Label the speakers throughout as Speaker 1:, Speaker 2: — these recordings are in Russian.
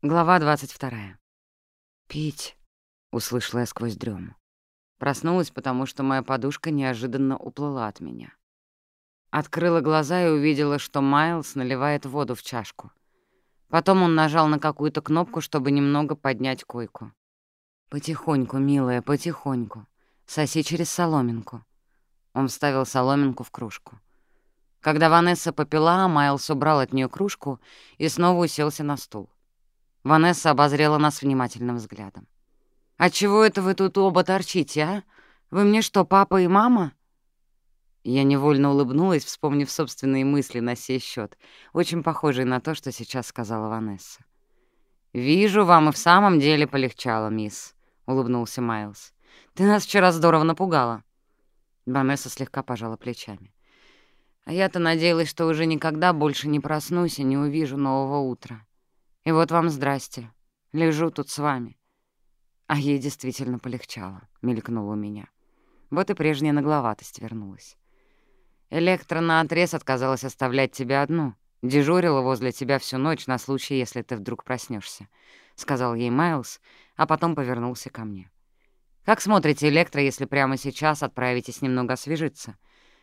Speaker 1: Глава 22. «Пить», — услышала я сквозь дрему. Проснулась, потому что моя подушка неожиданно уплыла от меня. Открыла глаза и увидела, что Майлз наливает воду в чашку. Потом он нажал на какую-то кнопку, чтобы немного поднять койку. «Потихоньку, милая, потихоньку. Соси через соломинку». Он вставил соломинку в кружку. Когда Ванесса попила, Майлз убрал от нее кружку и снова уселся на стул. Ванесса обозрела нас внимательным взглядом. «А чего это вы тут оба торчите, а? Вы мне что, папа и мама?» Я невольно улыбнулась, вспомнив собственные мысли на сей счет, очень похожие на то, что сейчас сказала Ванесса. «Вижу, вам и в самом деле полегчало, мисс», — улыбнулся Майлз. «Ты нас вчера здорово напугала». Ванесса слегка пожала плечами. «А я-то надеялась, что уже никогда больше не проснусь и не увижу нового утра. И вот вам здрасте. Лежу тут с вами. А ей действительно полегчало, мелькнуло у меня. Вот и прежняя нагловатость вернулась. Электро наотрез отказалась оставлять тебя одну. Дежурила возле тебя всю ночь на случай, если ты вдруг проснешься, сказал ей Майлз, а потом повернулся ко мне. «Как смотрите Электро, если прямо сейчас отправитесь немного освежиться,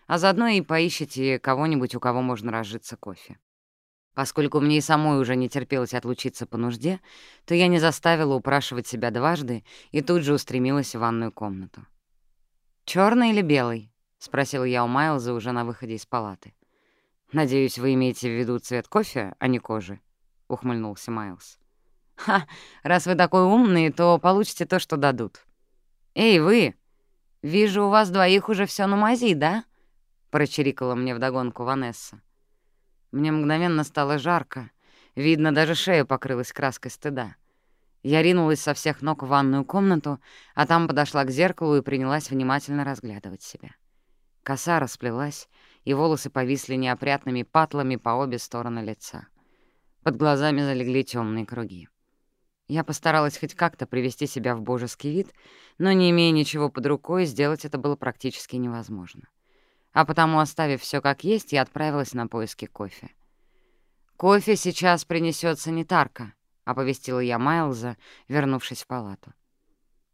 Speaker 1: а заодно и поищите кого-нибудь, у кого можно разжиться кофе?» Поскольку мне и самой уже не терпелось отлучиться по нужде, то я не заставила упрашивать себя дважды и тут же устремилась в ванную комнату. Черный или белый?» — спросила я у Майлза уже на выходе из палаты. «Надеюсь, вы имеете в виду цвет кофе, а не кожи?» — ухмыльнулся Майлз. «Ха, раз вы такой умный, то получите то, что дадут». «Эй, вы! Вижу, у вас двоих уже все на мази, да?» — прочирикала мне вдогонку Ванесса. Мне мгновенно стало жарко. Видно, даже шея покрылась краской стыда. Я ринулась со всех ног в ванную комнату, а там подошла к зеркалу и принялась внимательно разглядывать себя. Коса расплелась, и волосы повисли неопрятными патлами по обе стороны лица. Под глазами залегли темные круги. Я постаралась хоть как-то привести себя в божеский вид, но, не имея ничего под рукой, сделать это было практически невозможно а потому, оставив все как есть, я отправилась на поиски кофе. «Кофе сейчас принесет санитарка», — оповестила я Майлза, вернувшись в палату.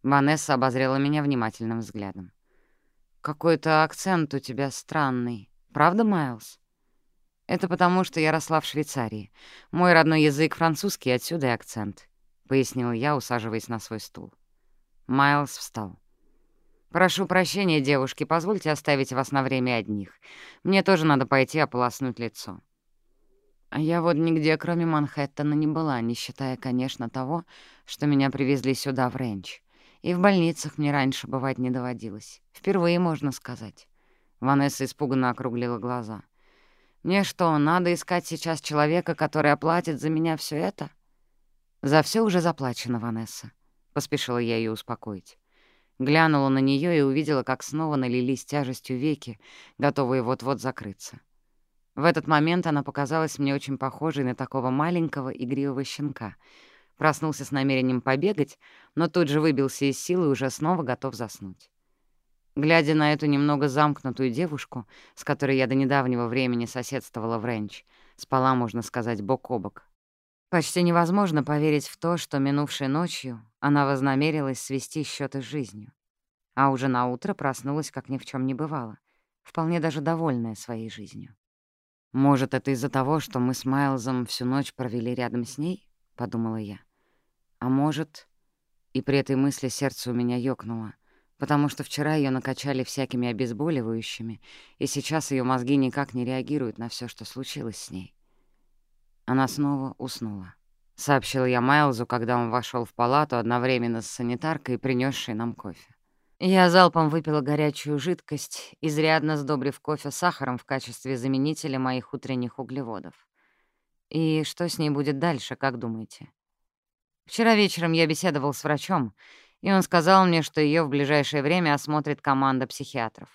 Speaker 1: Ванесса обозрела меня внимательным взглядом. «Какой-то акцент у тебя странный. Правда, Майлз?» «Это потому, что я росла в Швейцарии. Мой родной язык французский, отсюда и акцент», — пояснила я, усаживаясь на свой стул. Майлз встал. «Прошу прощения, девушки, позвольте оставить вас на время одних. Мне тоже надо пойти ополоснуть лицо». А я вот нигде, кроме Манхэттена, не была, не считая, конечно, того, что меня привезли сюда, в Ренч. И в больницах мне раньше бывать не доводилось. Впервые, можно сказать. Ванесса испуганно округлила глаза. «Мне что, надо искать сейчас человека, который оплатит за меня все это?» «За все уже заплачено, Ванесса», — поспешила я ее успокоить. Глянула на нее и увидела, как снова налились тяжестью веки, готовые вот-вот закрыться. В этот момент она показалась мне очень похожей на такого маленького игривого щенка. Проснулся с намерением побегать, но тут же выбился из силы и уже снова готов заснуть. Глядя на эту немного замкнутую девушку, с которой я до недавнего времени соседствовала в Ренч, спала, можно сказать, бок Она вознамерилась свести счеты с жизнью. А уже на утро проснулась, как ни в чем не бывало, вполне даже довольная своей жизнью. «Может, это из-за того, что мы с Майлзом всю ночь провели рядом с ней?» — подумала я. «А может...» И при этой мысли сердце у меня ёкнуло, потому что вчера ее накачали всякими обезболивающими, и сейчас ее мозги никак не реагируют на все, что случилось с ней. Она снова уснула. Сообщил я Майлзу, когда он вошел в палату одновременно с санитаркой, принесшей нам кофе. Я залпом выпила горячую жидкость, изрядно сдобрив кофе сахаром в качестве заменителя моих утренних углеводов. И что с ней будет дальше, как думаете? Вчера вечером я беседовал с врачом, и он сказал мне, что ее в ближайшее время осмотрит команда психиатров.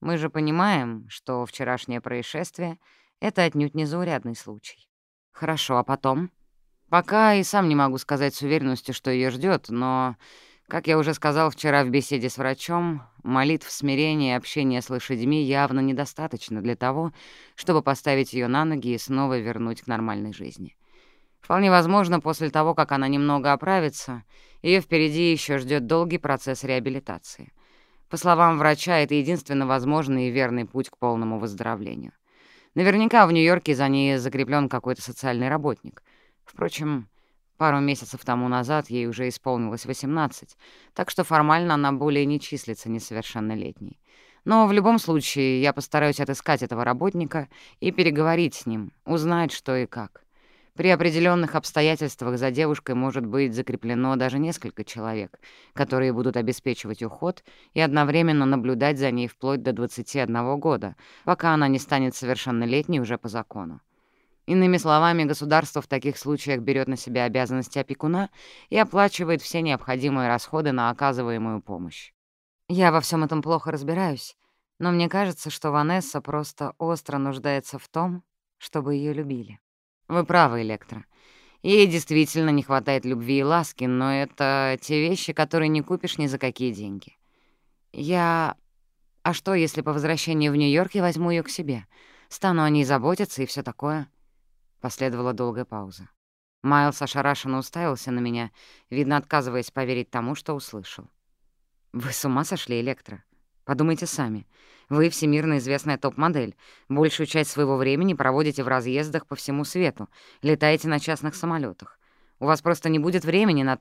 Speaker 1: Мы же понимаем, что вчерашнее происшествие — это отнюдь не заурядный случай. Хорошо, а потом? Пока и сам не могу сказать с уверенностью, что ее ждет, но, как я уже сказал вчера в беседе с врачом, молитв смирения и общения с лошадьми явно недостаточно для того, чтобы поставить ее на ноги и снова вернуть к нормальной жизни. Вполне возможно, после того, как она немного оправится, ее впереди еще ждет долгий процесс реабилитации. По словам врача, это единственно возможный и верный путь к полному выздоровлению. Наверняка в Нью-Йорке за ней закреплен какой-то социальный работник. Впрочем, пару месяцев тому назад ей уже исполнилось 18, так что формально она более не числится несовершеннолетней. Но в любом случае я постараюсь отыскать этого работника и переговорить с ним, узнать, что и как. При определенных обстоятельствах за девушкой может быть закреплено даже несколько человек, которые будут обеспечивать уход и одновременно наблюдать за ней вплоть до 21 года, пока она не станет совершеннолетней уже по закону. Иными словами, государство в таких случаях берет на себя обязанности опекуна и оплачивает все необходимые расходы на оказываемую помощь. Я во всем этом плохо разбираюсь, но мне кажется, что Ванесса просто остро нуждается в том, чтобы ее любили. Вы правы, Электро. Ей действительно не хватает любви и ласки, но это те вещи, которые не купишь ни за какие деньги. Я... А что, если по возвращении в Нью-Йорк я возьму ее к себе? Стану о ней заботиться и все такое?» Последовала долгая пауза. Майлз ошарашенно уставился на меня, видно, отказываясь поверить тому, что услышал. «Вы с ума сошли, Электро? Подумайте сами. Вы всемирно известная топ-модель. Большую часть своего времени проводите в разъездах по всему свету, летаете на частных самолетах. У вас просто не будет времени на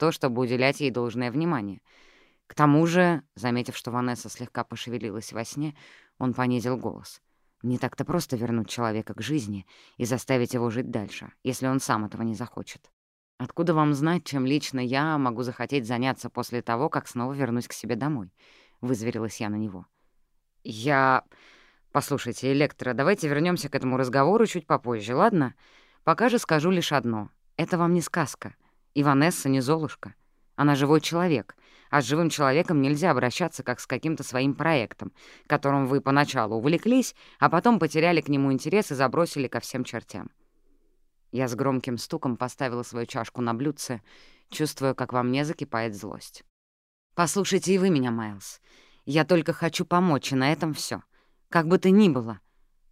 Speaker 1: Не так-то просто вернуть человека к жизни и заставить его жить дальше, если он сам этого не захочет. Откуда вам знать, чем лично я могу захотеть заняться после того, как снова вернусь к себе домой? Вызверилась я на него. Я... Послушайте, Электро, давайте вернемся к этому разговору чуть попозже, ладно? Пока же скажу лишь одно. Это вам не сказка. Иванесса не Золушка. Она живой человек, а живым человеком нельзя обращаться как с каким-то своим проектом, которым вы поначалу увлеклись, а потом потеряли к нему интерес и забросили ко всем чертям. Я с громким стуком поставила свою чашку на блюдце, чувствуя, как во мне закипает злость. «Послушайте и вы меня, Майлз. Я только хочу помочь, и на этом все. Как бы то ни было,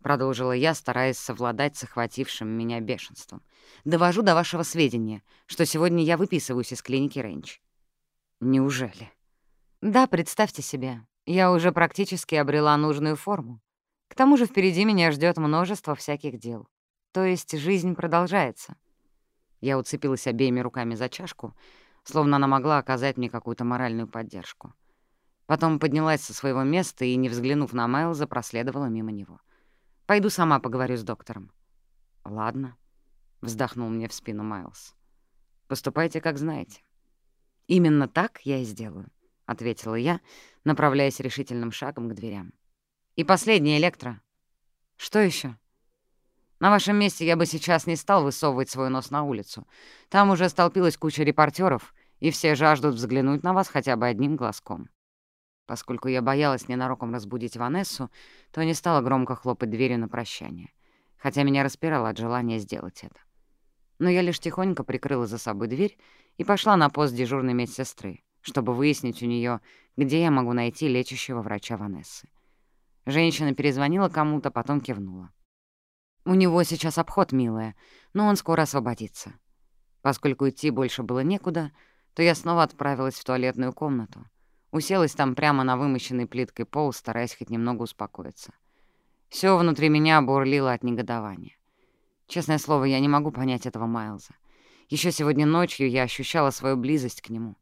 Speaker 1: Продолжила я, стараясь совладать с охватившим меня бешенством. «Довожу до вашего сведения, что сегодня я выписываюсь из клиники Рэнч». «Неужели?» «Да, представьте себе, я уже практически обрела нужную форму. К тому же впереди меня ждет множество всяких дел. То есть жизнь продолжается». Я уцепилась обеими руками за чашку, словно она могла оказать мне какую-то моральную поддержку. Потом поднялась со своего места и, не взглянув на Майлза, проследовала мимо него — «Пойду сама поговорю с доктором». «Ладно», — вздохнул мне в спину Майлз. «Поступайте, как знаете». «Именно так я и сделаю», — ответила я, направляясь решительным шагом к дверям. «И последнее, Электро». «Что еще? На вашем месте я бы сейчас не стал высовывать свой нос на улицу. Там уже столпилась куча репортеров, и все жаждут взглянуть на вас хотя бы одним глазком. Поскольку я боялась ненароком разбудить Ванессу, то не стала громко хлопать дверью на прощание, хотя меня распирало от желания сделать это. Но я лишь тихонько прикрыла за собой дверь и пошла на пост дежурной медсестры, чтобы выяснить у нее, где я могу найти лечащего врача Ванессы. Женщина перезвонила кому-то, потом кивнула. «У него сейчас обход, милая, но он скоро освободится». Поскольку идти больше было некуда, то я снова отправилась в туалетную комнату, Уселась там прямо на вымощенный плиткой пол, стараясь хоть немного успокоиться. Все внутри меня бурлило от негодования. Честное слово, я не могу понять этого Майлза. Еще сегодня ночью я ощущала свою близость к нему.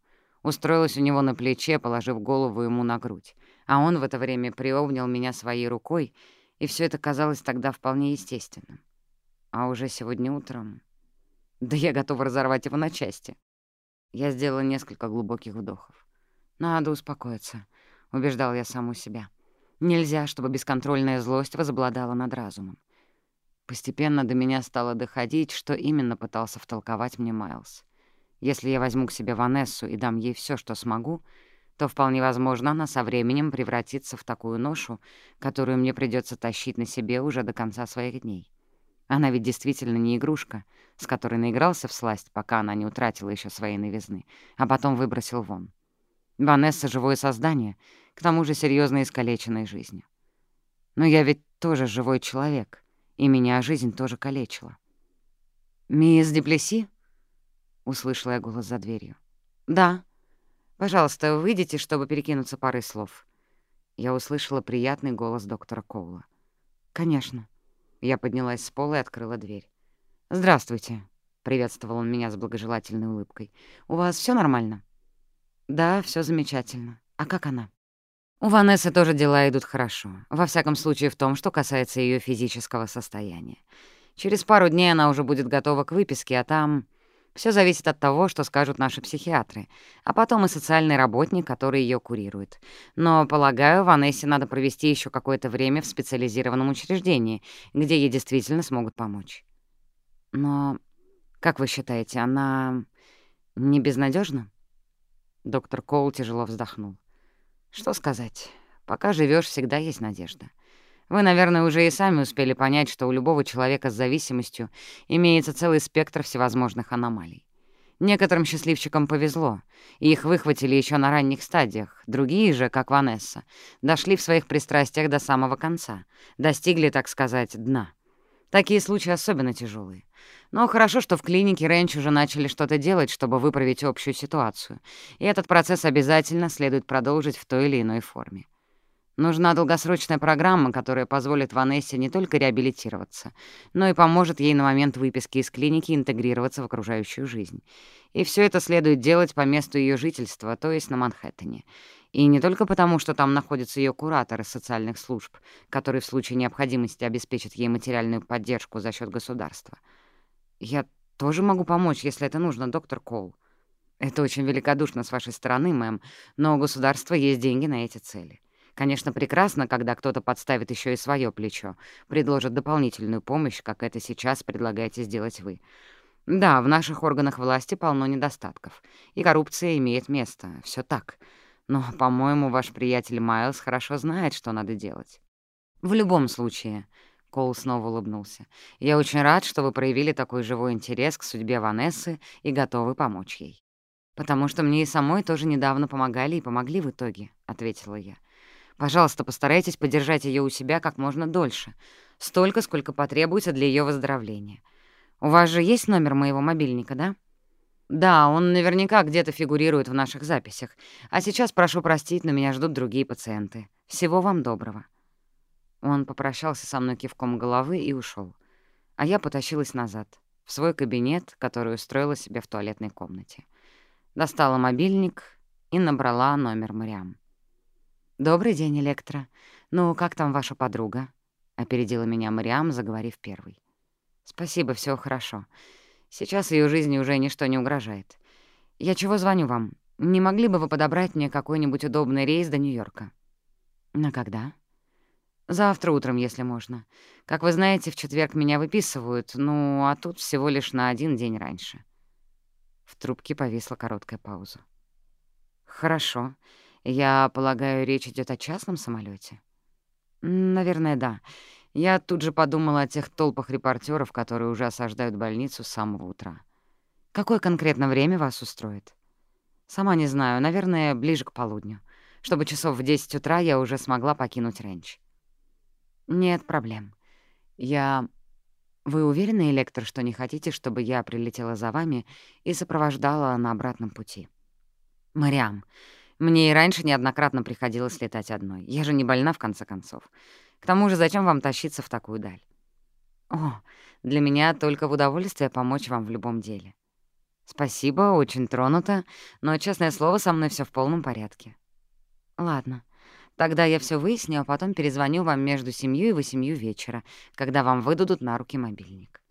Speaker 1: Устроилась у него на плече, положив голову ему на грудь. А он в это время приобнял меня своей рукой, и все это казалось тогда вполне естественным. А уже сегодня утром... Да я готова разорвать его на части. Я сделала несколько глубоких вдохов. «Надо успокоиться», — убеждал я саму себя. «Нельзя, чтобы бесконтрольная злость возобладала над разумом». Постепенно до меня стало доходить, что именно пытался втолковать мне Майлз. Если я возьму к себе Ванессу и дам ей все, что смогу, то вполне возможно она со временем превратится в такую ношу, которую мне придется тащить на себе уже до конца своих дней. Она ведь действительно не игрушка, с которой наигрался в сласть, пока она не утратила еще своей новизны, а потом выбросил вон. Ванесса — живое создание, к тому же серьезно искалеченной жизнью. Но я ведь тоже живой человек, и меня жизнь тоже калечила. «Мисс Деплеси?» услышала я голос за дверью. «Да. Пожалуйста, выйдите, чтобы перекинуться парой слов». Я услышала приятный голос доктора Коула. «Конечно». Я поднялась с пола и открыла дверь. «Здравствуйте», — приветствовал он меня с благожелательной улыбкой. «У вас все нормально?» Да, все замечательно. А как она? У Ванессы тоже дела идут хорошо. Во всяком случае в том, что касается ее физического состояния. Через пару дней она уже будет готова к выписке, а там... Все зависит от того, что скажут наши психиатры, а потом и социальный работник, который ее курирует. Но, полагаю, Ванессе надо провести еще какое-то время в специализированном учреждении, где ей действительно смогут помочь. Но, как вы считаете, она не безнадежна? Доктор Коул тяжело вздохнул. Что сказать? Пока живешь, всегда есть надежда. Вы, наверное, уже и сами успели понять, что у любого человека с зависимостью имеется целый спектр всевозможных аномалий. Некоторым счастливчикам повезло, и их выхватили еще на ранних стадиях. Другие же, как Ванесса, дошли в своих пристрастиях до самого конца, достигли, так сказать, дна. Такие случаи особенно тяжелые. Но хорошо, что в клинике Рэнч уже начали что-то делать, чтобы выправить общую ситуацию. И этот процесс обязательно следует продолжить в той или иной форме. Нужна долгосрочная программа, которая позволит Ванессе не только реабилитироваться, но и поможет ей на момент выписки из клиники интегрироваться в окружающую жизнь. И все это следует делать по месту ее жительства, то есть на Манхэттене. И не только потому, что там находятся ее кураторы социальных служб, которые в случае необходимости обеспечат ей материальную поддержку за счет государства — «Я тоже могу помочь, если это нужно, доктор Коул. Это очень великодушно с вашей стороны, мэм, но у государства есть деньги на эти цели. Конечно, прекрасно, когда кто-то подставит еще и свое плечо, предложит дополнительную помощь, как это сейчас предлагаете сделать вы. Да, в наших органах власти полно недостатков, и коррупция имеет место, все так. Но, по-моему, ваш приятель Майлз хорошо знает, что надо делать. В любом случае, Коул снова улыбнулся. «Я очень рад, что вы проявили такой живой интерес к судьбе Ванессы и готовы помочь ей». «Потому что мне и самой тоже недавно помогали и помогли в итоге», — ответила я. «Пожалуйста, постарайтесь подержать ее у себя как можно дольше, столько, сколько потребуется для ее выздоровления. У вас же есть номер моего мобильника, да?» «Да, он наверняка где-то фигурирует в наших записях. А сейчас прошу простить, но меня ждут другие пациенты. Всего вам доброго». Он попрощался со мной кивком головы и ушел, А я потащилась назад, в свой кабинет, который устроила себе в туалетной комнате. Достала мобильник и набрала номер Мариам. «Добрый день, Электро. Ну, как там ваша подруга?» — опередила меня Мариам, заговорив первой. «Спасибо, все хорошо. Сейчас ее жизни уже ничто не угрожает. Я чего звоню вам? Не могли бы вы подобрать мне какой-нибудь удобный рейс до Нью-Йорка?» «На когда?» Завтра утром, если можно. Как вы знаете, в четверг меня выписывают, ну, а тут всего лишь на один день раньше. В трубке повисла короткая пауза. Хорошо. Я полагаю, речь идет о частном самолете. Наверное, да. Я тут же подумала о тех толпах репортеров, которые уже осаждают больницу с самого утра. Какое конкретно время вас устроит? Сама не знаю, наверное, ближе к полудню, чтобы часов в 10 утра я уже смогла покинуть ренч. «Нет проблем. Я... Вы уверены, Электр, что не хотите, чтобы я прилетела за вами и Мне и раньше неоднократно приходилось летать одной. Я же не больна, в конце концов. К тому же, зачем вам тащиться в такую даль? О, для меня только в удовольствие помочь вам в любом деле. Спасибо, очень тронуто, но, честное слово, со мной все в полном порядке. Ладно, тогда я все выясню, а потом перезвоню вам между семью и восемью вечера, когда вам выдадут на руки мобильник.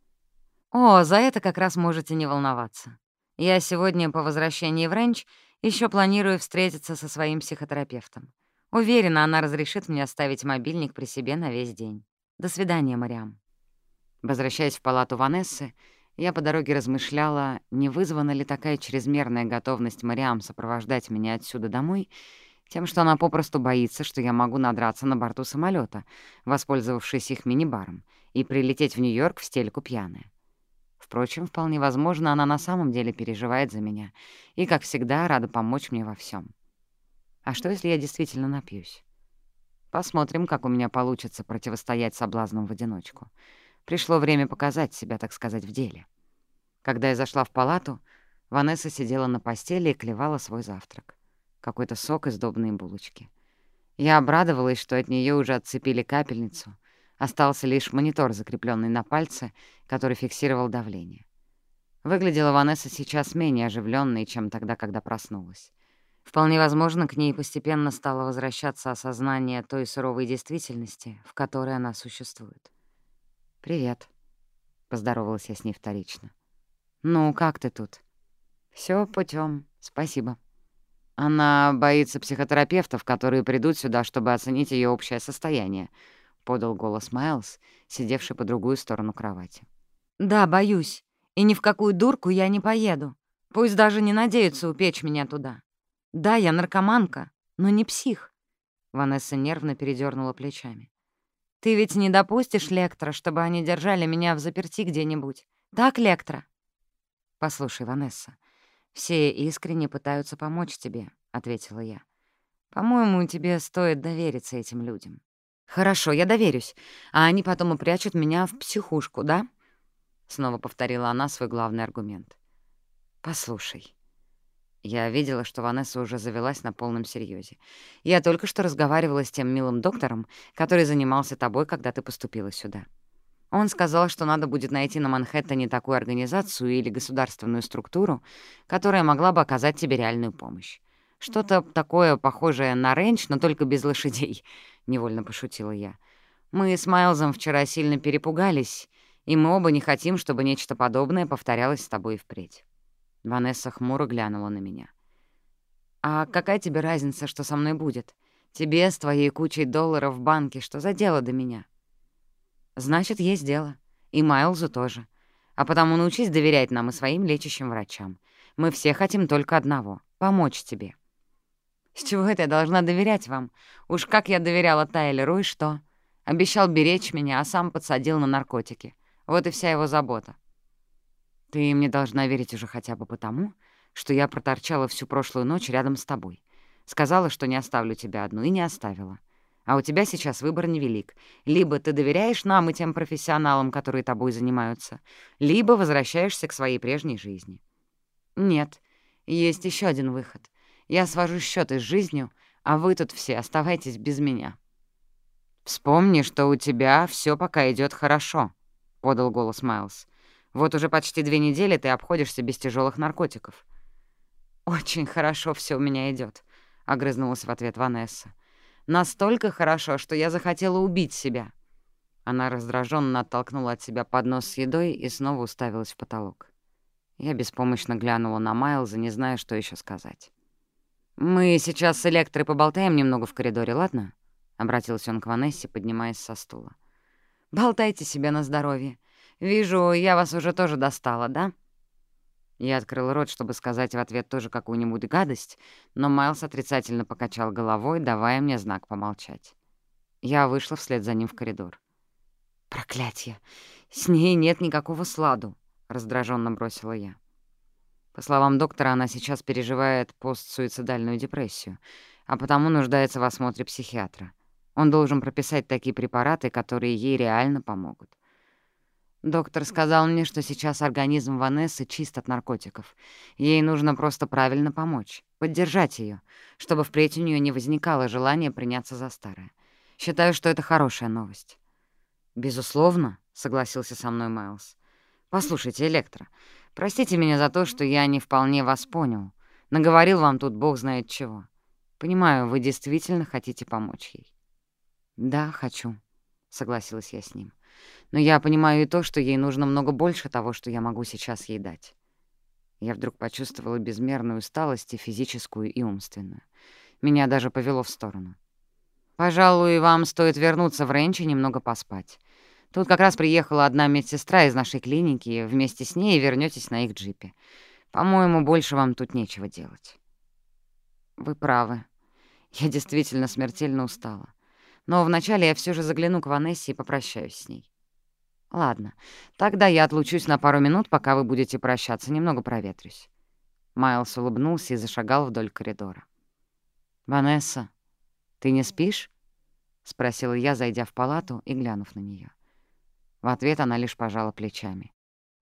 Speaker 1: О, за это как раз можете не волноваться. Я сегодня по возвращении в Ренч еще планирую встретиться со своим психотерапевтом. Уверена, она разрешит мне оставить мобильник при себе на весь день. До свидания, Мариам. Возвращаясь в палату Ванессы, я по дороге размышляла, не вызвана ли такая чрезмерная готовность Мариам сопровождать меня отсюда домой, тем, что она попросту боится, что я могу надраться на борту самолета, воспользовавшись их мини-баром, и прилететь в Нью-Йорк в стельку пьяная. Впрочем, вполне возможно, она на самом деле переживает за меня и, как всегда, рада помочь мне во всем. А что, если я действительно напьюсь? Посмотрим, как у меня получится противостоять соблазнам в одиночку. Пришло время показать себя, так сказать, в деле. Когда я зашла в палату, Ванесса сидела на постели и клевала свой завтрак. Какой-то сок и сдобные булочки. Я обрадовалась, что от нее уже отцепили капельницу — Остался лишь монитор, закрепленный на пальце, который фиксировал давление. Выглядела Ванесса сейчас менее оживленной, чем тогда, когда проснулась. Вполне возможно, к ней постепенно стало возвращаться осознание той суровой действительности, в которой она существует. «Привет», — поздоровалась я с ней вторично. «Ну, как ты тут?» Все путем, спасибо». «Она боится психотерапевтов, которые придут сюда, чтобы оценить ее общее состояние», — подал голос Майлз, сидевший по другую сторону кровати. «Да, боюсь. И ни в какую дурку я не поеду. Пусть даже не надеются упечь меня туда. Да, я наркоманка, но не псих. Ванесса нервно передернула плечами. «Ты ведь не допустишь, Лектора, чтобы они держали меня в заперти где-нибудь? Так, Лектора?» «Послушай, Ванесса, все искренне пытаются помочь тебе», — ответила я. «По-моему, тебе стоит довериться этим людям». «Хорошо, я доверюсь, а они потом упрячут меня в психушку, да?» Снова повторила она свой главный аргумент. «Послушай, я видела, что Ванесса уже завелась на полном серьезе. Я только что разговаривала с тем милым доктором, который занимался тобой, когда ты поступила сюда. Он сказал, что надо будет найти на Манхэттене такую организацию или государственную структуру, которая могла бы оказать тебе реальную помощь. Что-то такое похожее на рейндж, но только без лошадей, — невольно пошутила я. Мы с Майлзом вчера сильно перепугались, и мы оба не хотим, чтобы нечто подобное повторялось с тобой впредь. Ванесса хмуро глянула на меня. «А какая тебе разница, что со мной будет? Тебе с твоей кучей долларов в банке, что за дело до меня?» «Значит, есть дело. И Майлзу тоже. А потому научись доверять нам и своим лечащим врачам. Мы все хотим только одного — помочь тебе». «С чего это я должна доверять вам? Уж как я доверяла Тайлеру, и что? Обещал беречь меня, а сам подсадил на наркотики. Вот и вся его забота. Ты мне должна верить уже хотя бы потому, что я проторчала всю прошлую ночь рядом с тобой. Сказала, что не оставлю тебя одну, и не оставила. А у тебя сейчас выбор невелик. Либо ты доверяешь нам и тем профессионалам, которые тобой занимаются, либо возвращаешься к своей прежней жизни. Нет, есть еще один выход. Я свожу счеты с жизнью, а вы тут все оставайтесь без меня. «Вспомни, что у тебя все пока идет хорошо», — подал голос Майлз. Вот уже почти две недели ты обходишься без тяжелых наркотиков». «Очень хорошо все у меня идет, огрызнулась в ответ Ванесса. «Настолько хорошо, что я захотела убить себя». Она раздраженно оттолкнула от себя поднос с едой и снова уставилась в потолок. Я беспомощно глянула на Майлза, не зная, что еще сказать. «Мы сейчас с Электрой поболтаем немного в коридоре, ладно?» — обратился он к Ванессе, поднимаясь со стула. «Болтайте себе на здоровье. «Вижу, я вас уже тоже достала, да?» Я открыл рот, чтобы сказать в ответ тоже какую-нибудь гадость, но Майлз отрицательно покачал головой, давая мне знак помолчать. Я вышла вслед за ним в коридор. «Проклятье! С ней нет никакого сладу!» — раздраженно бросила я. По словам доктора, она сейчас переживает постсуицидальную депрессию, а потому нуждается в осмотре психиатра. Он должен прописать такие препараты, которые ей реально помогут. Доктор сказал мне, что сейчас организм Ванессы чист от наркотиков. Ей нужно просто правильно помочь, поддержать ее, чтобы впредь у нее не возникало желания приняться за старое. Считаю, что это хорошая новость. «Безусловно», — согласился со мной Майлз. «Послушайте, Электро, Простите меня за то, что я не вполне вас понял. Наговорил вам тут бог знает чего. Понимаю, вы действительно хотите помочь ей. Да, хочу, согласилась я с ним. Но я понимаю и то, что ей нужно много больше того, что я могу сейчас ей дать. Я вдруг почувствовала безмерную усталость и физическую, и умственную. Меня даже повело в сторону. Пожалуй, вам стоит вернуться в Ренчи немного поспать. Тут как раз приехала одна медсестра из нашей клиники, и вместе с ней вернётесь на их джипе. По-моему, больше вам тут нечего делать». «Вы правы. Я действительно смертельно устала. Но вначале я все же загляну к Ванессе и попрощаюсь с ней. Ладно, тогда я отлучусь на пару минут, пока вы будете прощаться, немного проветрюсь. Майлз улыбнулся и зашагал вдоль коридора. «Ванесса, ты не спишь?» — спросила я, зайдя в палату и глянув на нее. В ответ она лишь пожала плечами.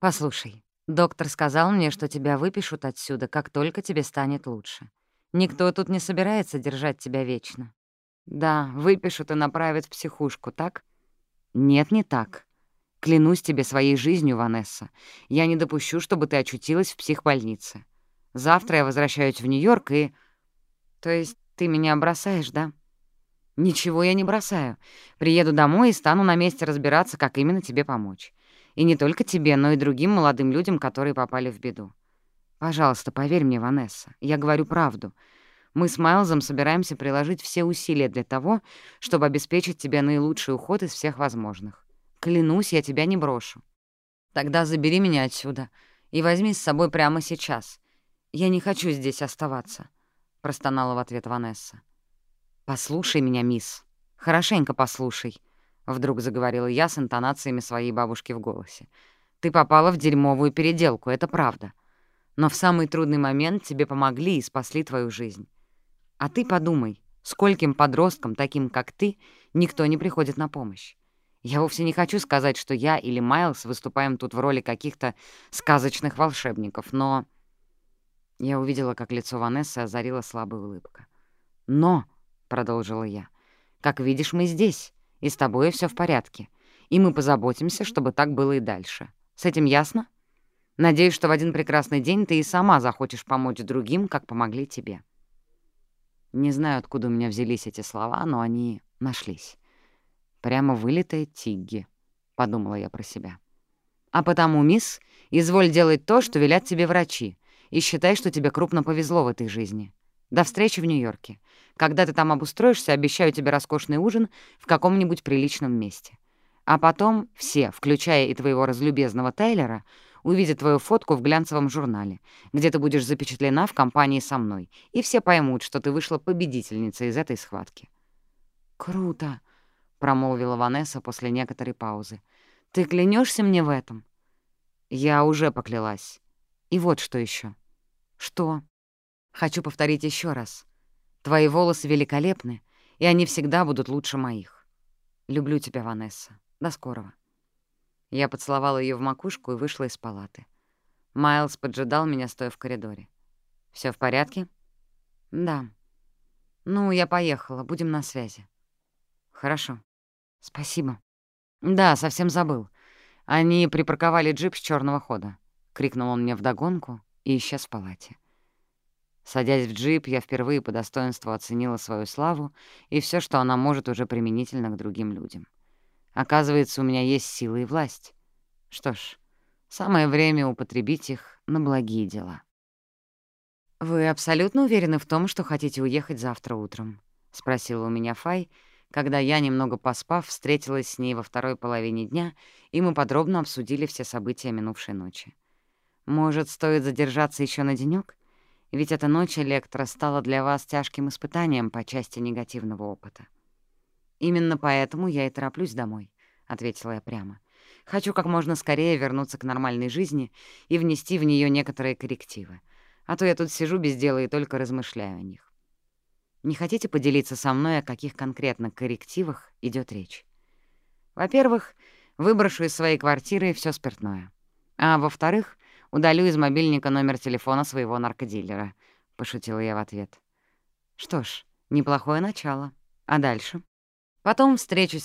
Speaker 1: «Послушай, Доктор сказал мне, что тебя выпишут отсюда, как только тебе станет лучше. Никто тут не собирается держать тебя вечно. Да, выпишут и направят в психушку, так? Нет, не так. Клянусь тебе своей жизнью, Ванесса. Я не допущу, чтобы ты очутилась в психбольнице. Завтра я возвращаюсь в Нью-Йорк и... То есть ты меня бросаешь, да? Ничего я не бросаю. Приеду домой и стану на месте разбираться, как именно тебе помочь. И не только тебе, но и другим молодым людям, которые попали в беду. Пожалуйста, поверь мне, Ванесса, я говорю правду. Мы с Майлзом собираемся приложить все усилия для того, чтобы обеспечить тебе наилучший уход из всех возможных. Клянусь, я тебя не брошу. Тогда забери меня отсюда и возьми с собой прямо сейчас. Я не хочу здесь оставаться», — простонала в ответ Ванесса. «Послушай меня, мисс. Хорошенько послушай», — вдруг заговорила я с интонациями своей бабушки в голосе. «Ты попала в дерьмовую переделку, это правда. Но в самый трудный момент тебе помогли и спасли твою жизнь. А ты подумай, скольким подросткам, таким как ты, никто не приходит на помощь. Я вовсе не хочу сказать, что я или Майлз выступаем тут в роли каких-то сказочных волшебников, но...» Я увидела, как лицо Ванессы озарила слабая улыбка. «Но!» продолжила я. «Как видишь, мы здесь, и с тобой все в порядке. И мы позаботимся, чтобы так было и дальше. С этим ясно? Надеюсь, что в один прекрасный день ты и сама захочешь помочь другим, как помогли тебе». Не знаю, откуда у меня взялись эти слова, но они нашлись. «Прямо вылитая Тигги», — подумала я про себя. «А потому, мисс, изволь делать то, что велят тебе врачи, и считай, что тебе крупно повезло в этой жизни. До встречи в Нью-Йорке. Когда ты там обустроишься, обещаю тебе роскошный ужин в каком-нибудь приличном месте. А потом все, включая и твоего разлюбезного Тайлера, увидят твою фотку в глянцевом журнале, где ты будешь запечатлена в компании со мной, и все поймут, что ты вышла победительницей из этой схватки». «Круто!» — промолвила Ванесса после некоторой паузы. «Ты клянешься мне в этом?» «Я уже поклялась. И вот Твои волосы великолепны, и они всегда будут лучше моих. Люблю тебя, Ванесса. До скорого». Я поцеловала ее в макушку и вышла из палаты. Майлз поджидал меня, стоя в коридоре. Все в порядке?» «Да». «Ну, я поехала. Будем на связи». «Хорошо. Спасибо». «Да, совсем забыл. Они припарковали джип с черного хода», — крикнул он мне вдогонку и исчез в палате. Садясь в джип, я впервые по достоинству оценила свою славу и все, что она может уже применительно к другим людям. Оказывается, у меня есть сила и власть. Что ж, самое время употребить их на благие дела. «Вы абсолютно уверены в том, что хотите уехать завтра утром?» — спросила у меня Фай, — когда я, немного поспав, встретилась с ней во второй половине дня, и мы подробно обсудили все события минувшей ночи. Может, стоит задержаться еще на денёк? Ведь эта ночь Электро стала для вас тяжким испытанием по части негативного опыта. «Именно поэтому я и тороплюсь домой», — ответила я прямо. «Хочу как можно скорее вернуться к нормальной жизни и внести в нее некоторые коррективы. А то я тут сижу без дела и только размышляю о них. Не хотите поделиться со мной, о каких конкретно коррективах идет речь? Во-первых, выброшу из своей квартиры все спиртное. А во-вторых, удалю из мобильника номер телефона своего наркодилера, — пошутила я в ответ. Что ж, неплохое начало. А дальше? Потом встречусь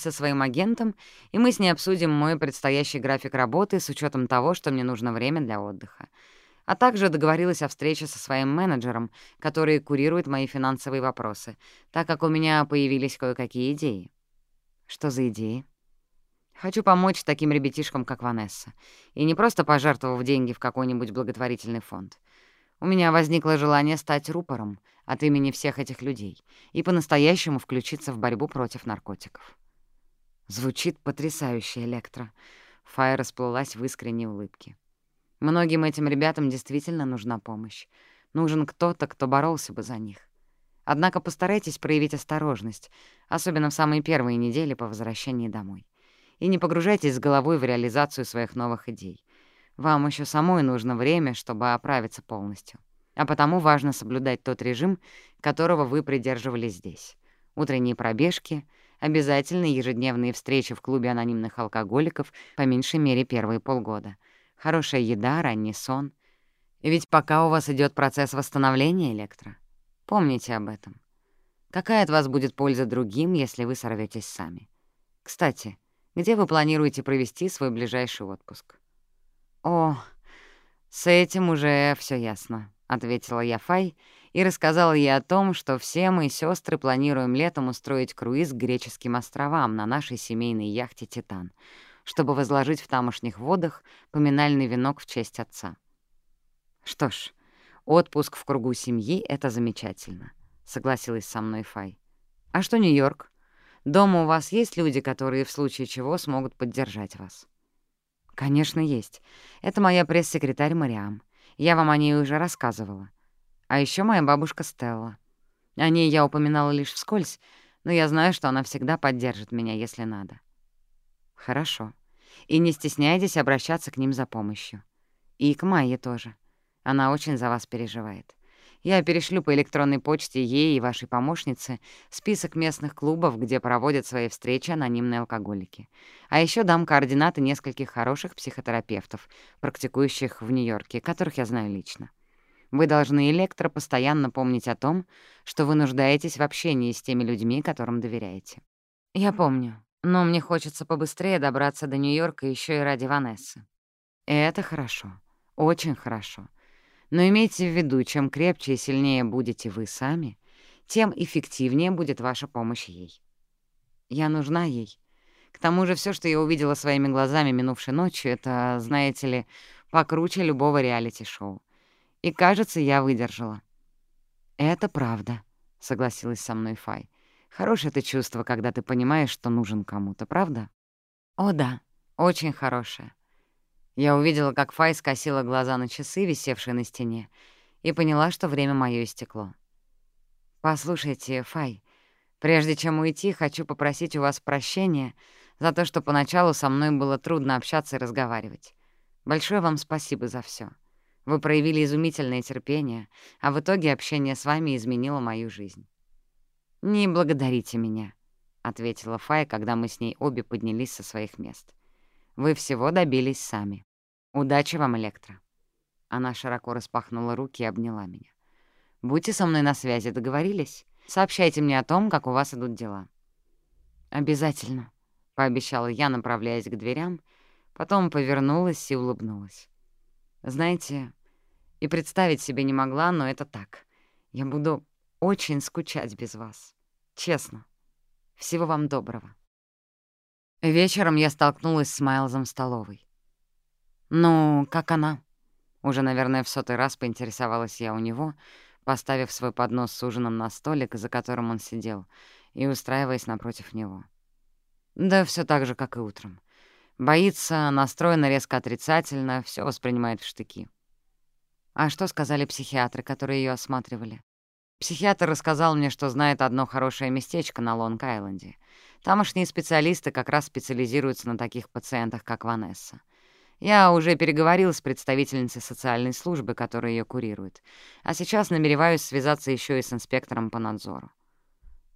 Speaker 1: со своим агентом, и мы с ней обсудим мой предстоящий график работы с учетом того, что мне нужно время для отдыха а также договорилась о встрече со своим менеджером, который курирует мои финансовые вопросы, так как у меня появились кое-какие идеи. Что за идеи? Хочу помочь таким ребятишкам, как Ванесса, и не просто пожертвовав деньги в какой-нибудь благотворительный фонд. У меня возникло желание стать рупором от имени всех этих людей и по-настоящему включиться в борьбу против наркотиков. Звучит потрясающе, Электро. Фая расплылась в искренней улыбке. Многим этим ребятам действительно нужна помощь. Нужен кто-то, кто боролся бы за них. Однако постарайтесь проявить осторожность, особенно в самые первые недели по возвращении домой. И не погружайтесь с головой в реализацию своих новых идей. Вам еще самой нужно время, чтобы оправиться полностью. А потому важно соблюдать тот режим, которого вы придерживались здесь. Утренние пробежки, обязательные ежедневные встречи в клубе анонимных алкоголиков по меньшей мере первые полгода — хорошая еда, ранний сон. И ведь пока у вас идет процесс восстановления электро, помните об этом. Какая от вас будет польза другим, если вы сорветесь сами? Кстати, где вы планируете провести свой ближайший отпуск? О, с этим уже все ясно, ответила я Фай и рассказала ей о том, что все мы сестры планируем летом устроить круиз к греческим островам на нашей семейной яхте «Титан», чтобы возложить в тамошних водах поминальный венок в честь отца. Что ж, отпуск в кругу семьи — это замечательно. — согласилась со мной Фай. «А что Нью-Йорк? Дома у вас есть люди, которые в случае чего смогут поддержать вас?» «Конечно, есть. Это моя пресс-секретарь Мариам. Я вам о ней уже рассказывала. А еще моя бабушка Стелла. О ней я упоминала лишь вскользь, но я знаю, что она всегда поддержит меня, если надо». «Хорошо. И не стесняйтесь обращаться к ним за помощью. И к Майе тоже. Она очень за вас переживает. Я перешлю по электронной почте ей и вашей помощнице список местных клубов, где проводят свои встречи анонимные алкоголики. А еще дам координаты нескольких хороших психотерапевтов, практикующих в Нью-Йорке, которых я знаю лично. Вы должны, Электро, постоянно помнить о том, что вы нуждаетесь в общении с теми людьми, которым доверяете. Я помню, но мне хочется побыстрее добраться до Нью-Йорка еще и ради Ванессы. это хорошо, очень хорошо. Но имейте в виду, чем крепче и сильнее будете вы сами, тем эффективнее будет ваша помощь ей. Я нужна ей. К тому же все, что я увидела своими глазами минувшей ночью, это, знаете ли, покруче любого реалити-шоу. И, кажется, я выдержала. «Это правда», — согласилась со мной Фай. «Хорошее это чувство, когда ты понимаешь, что нужен кому-то, правда?» «О да, очень хорошее. Я увидела, как Фай скосила глаза на часы, висевшие на стене, и поняла, что время моё истекло. «Послушайте, Фай, прежде чем уйти, хочу попросить у вас прощения за то, что поначалу со мной было трудно общаться и разговаривать. Большое вам спасибо за всё. Вы проявили изумительное терпение, а в итоге общение с вами изменило мою жизнь». «Не благодарите меня», — ответила Фай, когда мы с ней обе поднялись со своих мест. Вы всего добились сами. Удачи вам, Электро». Она широко распахнула руки и обняла меня. «Будьте со мной на связи, договорились? Сообщайте мне о том, как у вас идут дела». «Обязательно», — пообещала я, направляясь к дверям, потом повернулась и улыбнулась. «Знаете, и представить себе не могла, но это так. Я буду очень скучать без вас. Честно. Всего вам доброго». Вечером я столкнулась с Майлзом в столовой. «Ну, как она?» Уже, наверное, в сотый раз поинтересовалась я у него, поставив свой поднос с ужином на столик, за которым он сидел, и устраиваясь напротив него. Да все так же, как и утром. Боится, настроена резко отрицательно, все воспринимает в штыки. А что сказали психиатры, которые ее осматривали? Психиатр рассказал мне, что знает одно хорошее местечко на Лонг-Айленде. Тамошние специалисты как раз специализируются на таких пациентах, как Ванесса. Я уже переговорил с представительницей социальной службы, которая ее курирует, а сейчас намереваюсь связаться еще и с инспектором по надзору.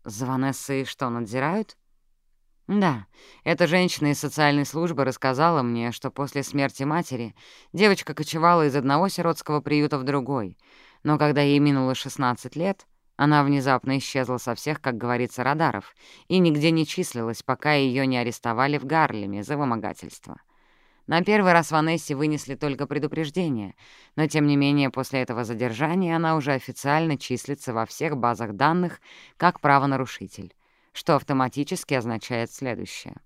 Speaker 1: За Ванессой что, надзирают? Да, эта женщина из социальной службы рассказала мне, что после смерти матери девочка кочевала из одного сиротского приюта в другой, но когда ей минуло 16 лет, она внезапно исчезла со всех, как говорится, радаров, и нигде не числилась, пока ее не арестовали в Гарлеме за вымогательство. На первый раз Ванессе вынесли только предупреждение, но тем не менее после этого задержания она уже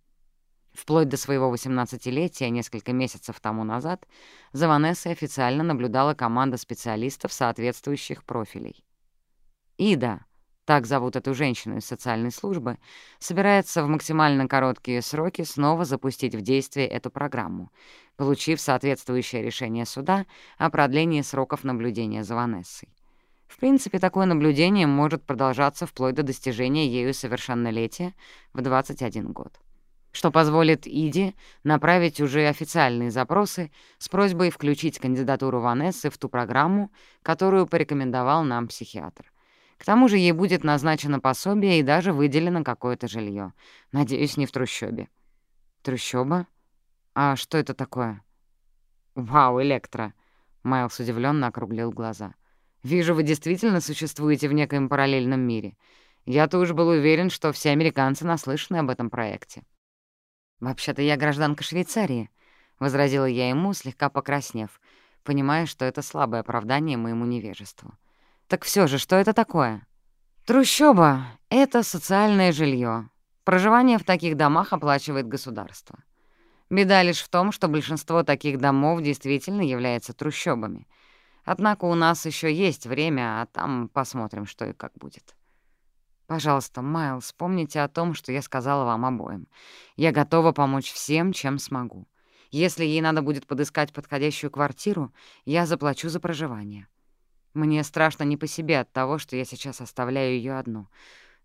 Speaker 1: официально числится во всех базах данных как правонарушитель, что автоматически означает следующее. Вплоть до своего 18-летия, несколько месяцев тому назад, за Ванессой официально наблюдала команда специалистов соответствующих профилей. Ида, так зовут эту женщину из социальной службы, собирается в максимально короткие сроки снова запустить в действие эту программу, получив соответствующее решение суда о продлении сроков наблюдения за Ванессой. В принципе, такое наблюдение может продолжаться вплоть до достижения ею совершеннолетия в 21 год Что позволит Иди направить уже официальные запросы с просьбой включить кандидатуру Ванессы в ту программу, которую порекомендовал нам психиатр. К тому же ей будет назначено пособие и даже выделено какое-то жилье. Надеюсь, не в трущобе. Трущоба? А что это такое? Вау, Электро! Майлз удивленно округлил глаза. Вижу, вы действительно существуете в некоем параллельном мире. Я-то уж был уверен, что все американцы наслышаны об этом проекте. «Вообще-то я гражданка Швейцарии», — возразила я ему, слегка покраснев, понимая, что это слабое оправдание моему невежеству. «Так все же, что это такое?» «Трущоба — это социальное жилье. Проживание в таких домах оплачивает государство. Беда лишь в том, что большинство таких домов действительно является трущобами. Однако у нас еще есть время, а там посмотрим, что и как будет. Пожалуйста, Майлз, помните о том, что я сказала вам обоим. Я готова помочь всем, чем смогу. Если ей надо будет подыскать подходящую квартиру, я заплачу за проживание. Мне страшно не по себе от того, что я сейчас оставляю ее одну,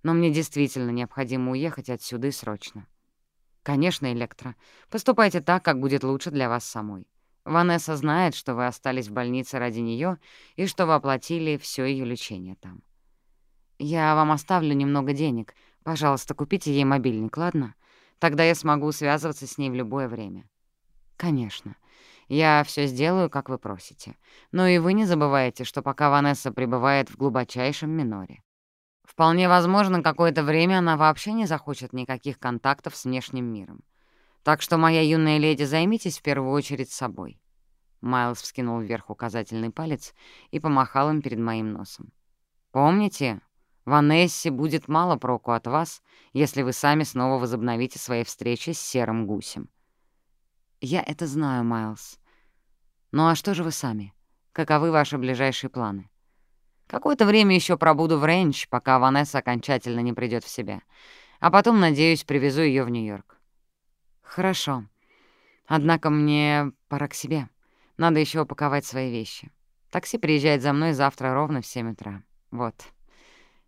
Speaker 1: но мне действительно необходимо уехать отсюда и срочно. «Конечно, Электро. Поступайте так, как будет лучше для вас самой. Ванесса знает, что вы остались в больнице ради нее и что вы оплатили все ее лечение там. Я вам оставлю немного денег. Пожалуйста, купите ей мобильник, ладно? Тогда я смогу связываться с ней в любое время». «Конечно. Я все сделаю, как вы просите. Но и вы не забывайте, что пока Ванесса пребывает в глубочайшем миноре. Вполне возможно, какое-то время она вообще не захочет никаких контактов с внешним миром. Так что, моя юная леди, займитесь в первую очередь собой». Майлз вскинул вверх указательный палец и помахал им перед моим носом. «Помните, Ванессе будет мало проку от вас, если вы сами снова возобновите свои встречи с серым гусем». «Я это знаю, Майлз. Ну а что же вы сами? Каковы ваши ближайшие планы?» Какое-то время еще пробуду в Рейндж, пока Ванесса окончательно не придет в себя. А потом, надеюсь, привезу ее в Нью-Йорк. Хорошо. Однако мне пора к себе. Надо еще упаковать свои вещи. Такси приезжает за мной завтра ровно в 7 утра. Вот.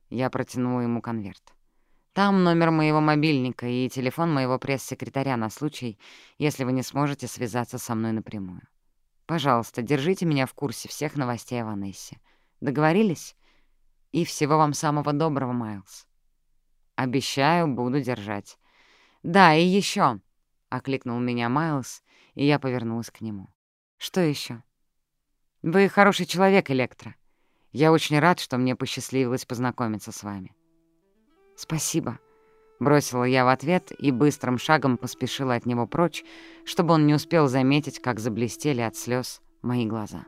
Speaker 1: Я протянула ему конверт. Там номер моего мобильника и телефон моего пресс-секретаря на случай, если вы не сможете связаться со мной напрямую. Пожалуйста, держите меня в курсе всех новостей о Ванессе. Договорились? И всего вам самого доброго, Майлз. Обещаю, буду держать. Да, и еще, окликнул меня Майлз, и я повернулась к нему. Что еще? Вы хороший человек, Электро. Я очень рад, что мне посчастливилось познакомиться с вами». «Спасибо», — бросила я в ответ и быстрым шагом поспешила от него прочь, чтобы он не успел заметить, как заблестели от слез мои глаза.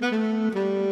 Speaker 1: Thank you.